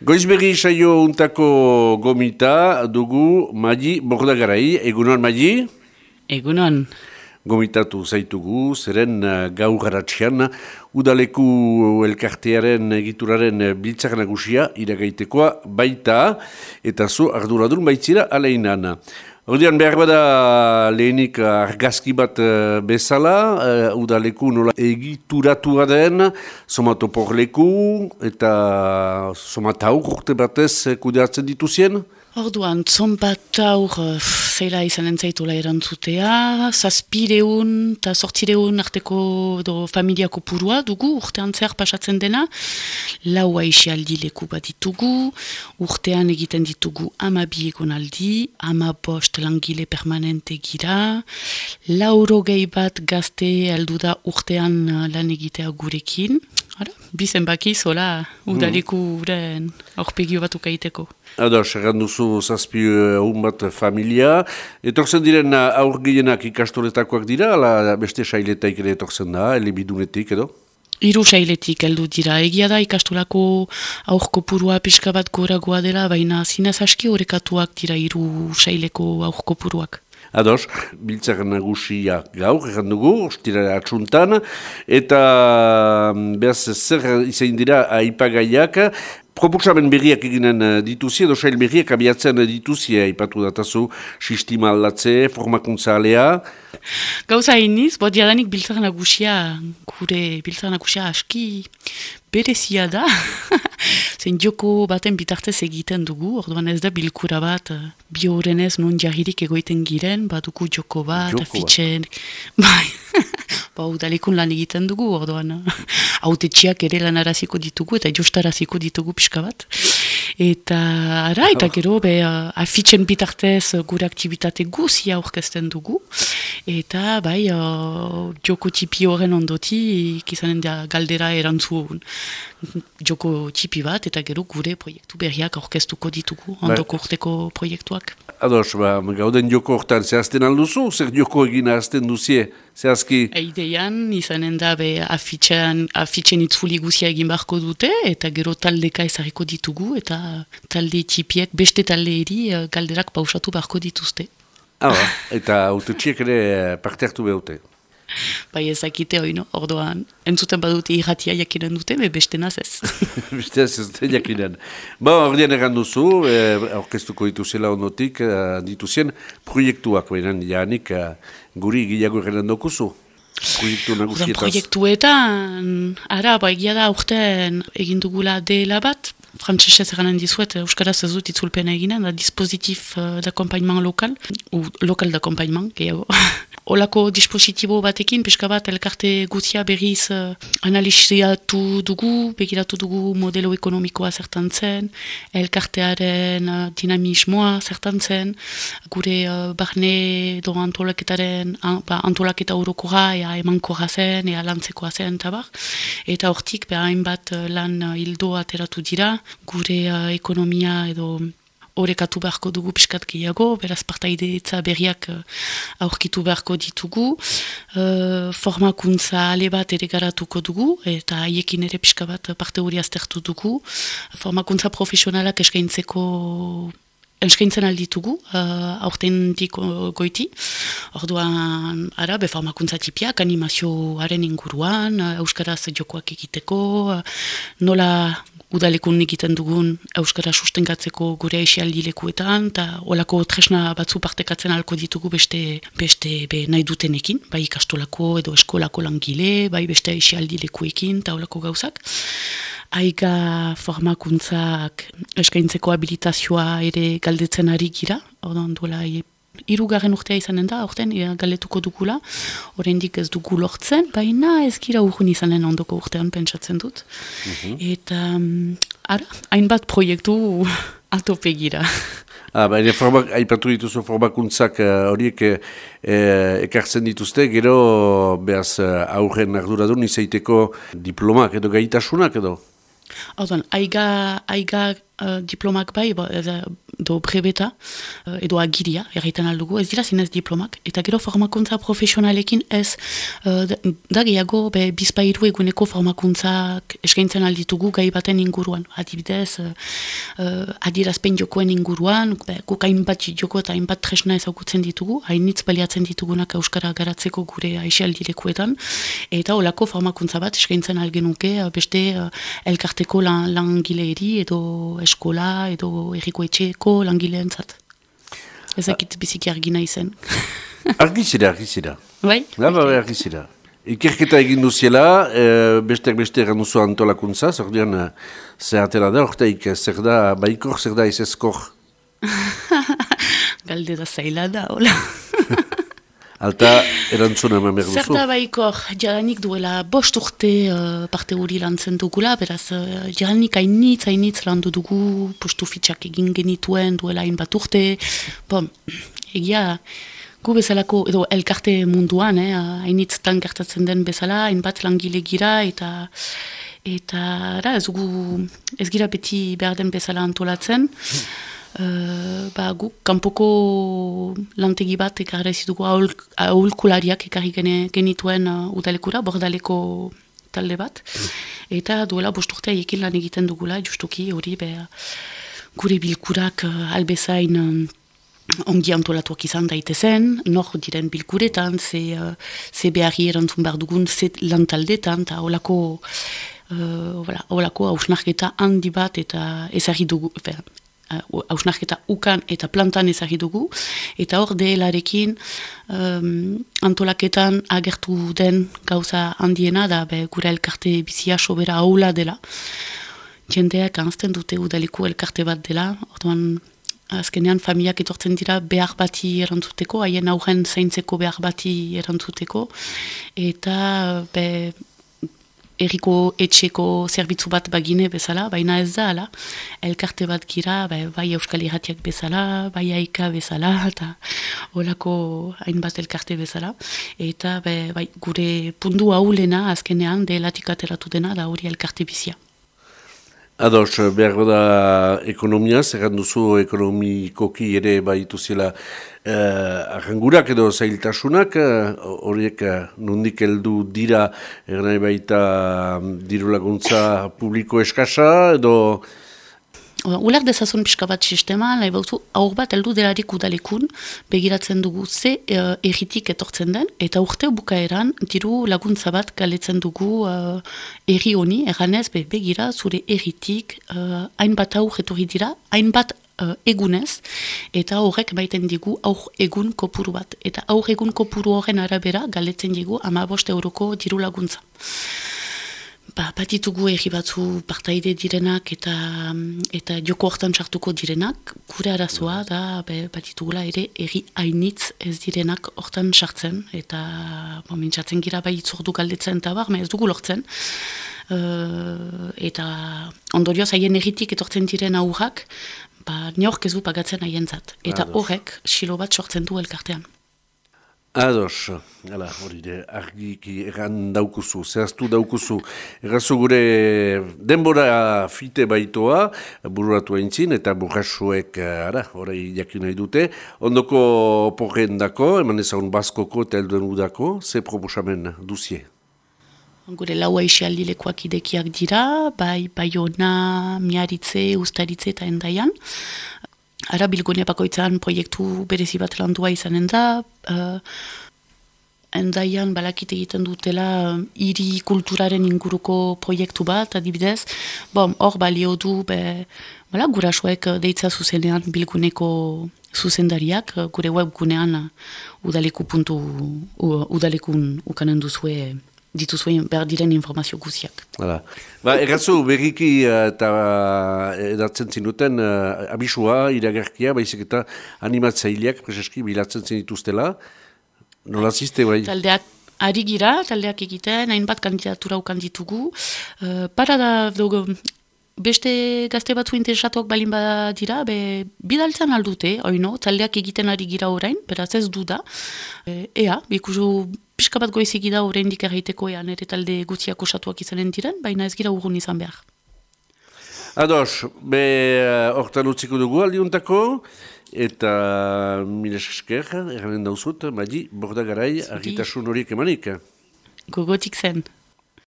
Goizberri saio untako gomita dugu Magi Bordagarai. Egunon, Magi? Egunon. Gomitatu zaitugu, zeren uh, gaur garatxean, udaleku elkartearen egituraren biltzak nagusia iragaitekoa baita, eta zu arduradun baitzira aleinan. Ordean behar bada lehenik argazki bat uh, bezala, uh, udaleku nola egituratu den, somatoporleku eta somatauk urte batez kudeatzen dituzien? Orduan, zon bat aur zela izan entzaitula erantzutea, zazpireun eta sortzireun arteko do familiako purua dugu, urtean zer pasatzen dena, lau aixi aldi leku bat ditugu, urtean egiten ditugu ama bi egon aldi, ama bost langile permanente gira, lauro gehi bat gazte aldu da urtean eh, lan egitea gurekin, Ara, bizen baki zola udaliku uren aurpegio bat ukaiteko. Ado, segan duzu zazpi uh, bat familia. Etorzen diren aur gehienak ikastoretakoak dira, ala beste sailetaik ere etorzen da, elebidunetik edo? Iru sailetik heldu dira. Egia da ikastolako aurko purua pixka bat goragoa dela, baina zinez aski horrekatuak dira iru saileko aurko puruak. Ados, biltzak nagusia gaur, egan dugu, ostira atxuntan, eta mm, behaz zer izan dira aipagaiak, Proposamen berriak eginen eh, dituzi, edo sail berriak abiatzen dituzi, aipatu datazu, sistima aldatze, formakuntza alea. Gauza iniz, bo diadanik biltzak nagusia, gure biltzak nagusia aski berezia da. Zen joko baten bitartez egiten dugu, orduan ez da bilkura bat, eh, bi horrenez non jarririk egoiten giren, baduku joko bat, joko afitzen, bai, ba, udalekun lan egiten dugu, orduan, haute txiak ere lan araziko ditugu, eta jostaraziko ditugu pixka bat. Eta, ara, eta oh. gero, be, uh, afitzen bitartez gure aktivitate guzia aurkezten dugu, eta, bai, uh, joko tipi horren ondoti, ikizanen da galdera erantzun joko tipi bat, eta gero gure proiektu berriak aurkeztuko ditugu, bai. ondoko urteko proiektuak. Ados, ba, gauden joko hortan zehazten alduzu, zer joko egin ahazten duzie, zehazki? Eidean, izanen da, be, afitzen, afitzen itzuli guzia egin beharko dute, eta gero taldeka ezariko ditugu, eta talde txipiek, beste talde eri, eh, galderak pausatu beharko dituzte. Ah, eta autetxiek ere parte hartu behute bai ezakite hori, no? Ordoan, entzuten badute irratia jakinen dute, be beste nazez. beste ez dute jakinen. Ba, ordean egan duzu, eh, orkestuko dituzela onotik, eh, dituzien proiektuak, behinan, janik, eh, guri gilago egenen dokuzu. Proiektu nagusietaz. Proiektuetan, ara, ba, egia da, urten egin dugula dela bat, frantzesez eranen dizuet, Euskaraz ez dut itzulpena eginen, da dispositif uh, d'accompagnement lokal, ou lokal d'accompagnement, gehiago. olako dispositibo batekin, pixka bat, elkarte guzia berriz uh, analiziatu dugu, begiratu dugu modelo ekonomikoa zertan zen, elkartearen uh, dinamismoa zertan zen, gure uh, barne do antolaketaren, an, ba, antolaketa urokora, ea emankorra zen, ea lantzekoa zen, tabar. eta hortik, behain bat lan hildo ateratu dira, gure uh, ekonomia edo horrekatu beharko dugu piskat gehiago, beraz partaide eta berriak uh, aurkitu beharko ditugu, uh, formakuntza ale bat ere garatuko dugu, eta haiekin ere pixka bat parte hori aztertu dugu, formakuntza profesionalak eskaintzeko Enskaintzen alditugu, uh, aurten diko goiti. Orduan, ara, beformakuntza tipiak, animazioaren inguruan, uh, Euskaraz jokoak egiteko, nola udalekun egiten dugun Euskara sustengatzeko gure aixialdi lekuetan, eta olako tresna batzu partekatzen alko ditugu beste, beste be, nahi dutenekin, bai ikastolako edo eskolako langile, bai beste aixialdi lekuekin, eta olako gauzak. Aiga formakuntzak eskaintzeko habilitazioa ere galdetzen ari gira, ordan duela irugarren urtea izanen da, orten galetuko dugula, oraindik ez dugu lortzen, baina ez gira urgun izanen ondoko urtean pentsatzen dut. Mhm. Eta, um, ara, hainbat proiektu atopegira. Ah, baina formak, aipatu dituzu formakuntzak eh, horiek uh, ekartzen dituzte, gero behaz aurren arduradun izaiteko diplomak edo gaitasunak edo? Orduan, aiga, aiga uh, diplomak bai, bo, do brebeta, uh, edo agiria, erraiten aldugu, ez dira zinez diplomak, eta gero formakuntza profesionalekin ez, uh, da gehiago, be, bizpairu eguneko formakuntzak eskaintzen alditugu gai baten inguruan, adibidez, uh, adirazpen jokoen inguruan, be, guk hainbat joko eta hainbat tresna ezagutzen ditugu, hainitz baliatzen ditugunak Euskara garatzeko gure aixialdilekuetan, eta olako formakuntza bat eskaintzen algenuke, beste elkarteko lan, langileeri edo eskola edo erriko etxeko langileen zat. Ezakit biziki argina izen. argizira, argizira. Bai? Ja, bai, argizira. Ikerketa egin duziela, e, besteak beste egan duzu antolakuntza, zer dian, e, zer atela da, orteik, zer da baikor, zer da ez ezkor? Galde da zaila da, hola. Alta erantzuna eman behar duzu? Zerta baikor, jadanik duela bost urte uh, parte hori lan dugula, beraz, uh, jadanik hainitz, hainitz lan dugu, postu fitxak egin genituen duela hain bat urte, bon, egia, gu bezalako, edo elkarte munduan, eh, hainitz tan gertatzen den bezala, hain bat langile gira, eta eta da, ez, gu, ez gira beti behar den bezala antolatzen, Uh, ba, guk kanpoko lantegi bat ekarri zitugu aholkulariak ekarri genituen uh, udalekura, bordaleko talde bat. Eta duela bosturtea ekin lan egiten dugula, justuki hori be, gure bilkurak uh, albezain um, ongi antolatuak izan daitezen, nor diren bilkuretan, ze, uh, ze beharri erantzun behar dugun, ze lantaldetan, eta holako uh, holako hausnarketa handi bat eta ezagri dugu, hausnarketa ukan eta plantan ezagri dugu, eta hor delarekin um, antolaketan agertu den gauza handiena da be, gure elkarte bizia sobera haula dela. Jendeak anzten dute udaliku elkarte bat dela, orduan azkenean familiak etortzen dira behar bati erantzuteko, haien aurren zaintzeko behar bati erantzuteko, eta be, erriko etxeko zerbitzu bat bagine bezala, baina ez da, ala, elkarte bat gira, bai, bai euskal irratiak bezala, bai aika bezala, eta holako hainbat elkarte bezala, eta bai, gure pundu haulena azkenean delatik ateratu dena da hori elkarte bizia. Ados, behar da ekonomia, zerran duzu ekonomikoki ere baitu zela eh, arrangurak edo zailtasunak, eh, horiek eh, nondik heldu dira ernai baita mm, diru laguntza publiko eskasa edo Ular dezazun pixka bat sistema, nahi bautu, aur bat eldu delarik udalekun, begiratzen dugu ze uh, erritik etortzen den, eta urte bukaeran, diru laguntza bat galetzen dugu uh, erri honi, erranez, be, begira, zure erritik, uh, hainbat aur etorri dira, hainbat uh, egunez, eta horrek baiten digu aur egun kopuru bat. Eta aur egun kopuru horren arabera galetzen digu ama bost euroko diru laguntza ba, batitugu egi batzu partaide direnak eta eta joko hortan sartuko direnak, gure arazoa da be, batitugula ere egi hainitz ez direnak hortan sartzen, eta bo, mintzatzen gira bai itzordu galdetzen eta bar, ez dugu lortzen. Uh, eta ondorioz haien egitik etortzen diren aurrak, ba, neork ez du pagatzen haien zat. Eta horrek, silo bat sortzen du elkartean. Ados, ala, hori de, argiki egan daukuzu, zehaztu daukuzu, errazu gure denbora fite baitoa, bururatu aintzin, eta burrasuek, ara, hori jakin nahi dute, ondoko porren dako, eman ezagun baskoko eta elduen udako, ze proposamen duzie? Gure laua isialdilekoak idekiak dira, bai, bai ona, miaritze, ustaritze eta endaian, Ara bilgunea bakoitzan proiektu berezi bat landua izanen da, uh, endaian balakite egiten dutela hiri kulturaren inguruko proiektu bat, adibidez, bom, hor balio du, be, bala, gurasoek deitza zuzenean bilguneko zuzendariak, gure webgunean udaleku puntu, udalekun ukanen duzue dituzuen behar diren informazio guziak. Hala. Ba, erratzu berriki eh, eta uh, edatzen zinuten uh, abisua, iragarkia, baizik eta animatzaileak preseski bilatzen zinituztela. Nola ziste, bai? Taldeak ari gira, taldeak egiten, hainbat kandidatura ukan ditugu. Uh, para da, dugu, beste gazte batzu interesatuak balin badira, be, bidaltzen aldute, oino, taldeak egiten ari gira orain, beraz ez du da. E, ea, bikuzu pixka bat goizik da oraindik erraiteko ean ere talde gutxiak osatuak izanen diren, baina ez gira urgun izan behar. Ados, be hortan utziko dugu aldiuntako, eta mire esker, erranen dauzut, badi, borda garai, argitasun horiek emanik. Gogotik zen.